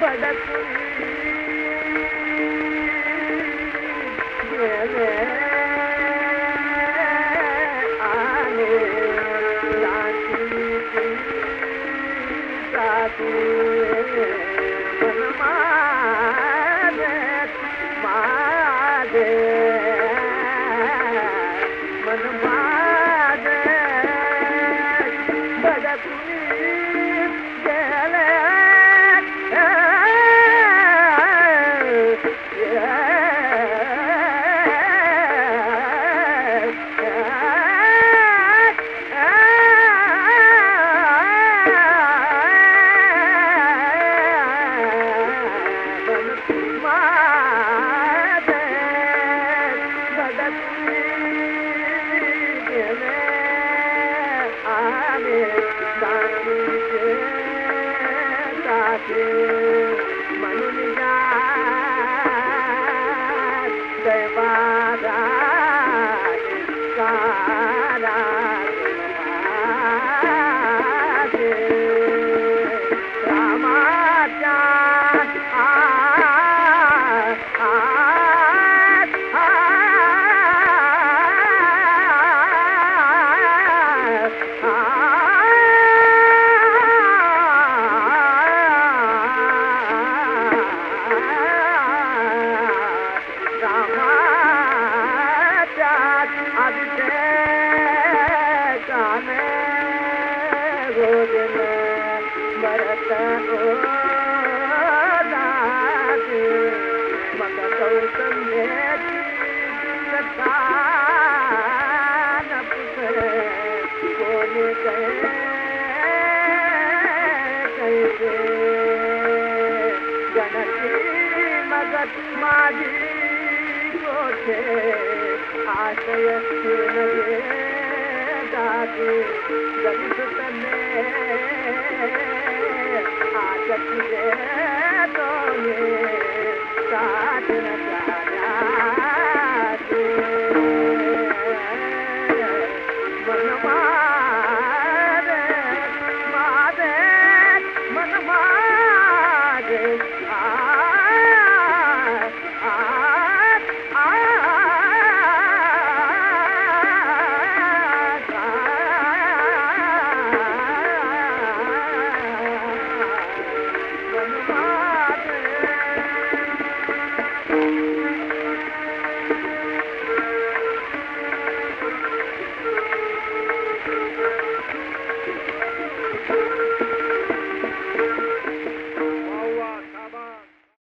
Bye. Doctor. त दा मन कौकारो दो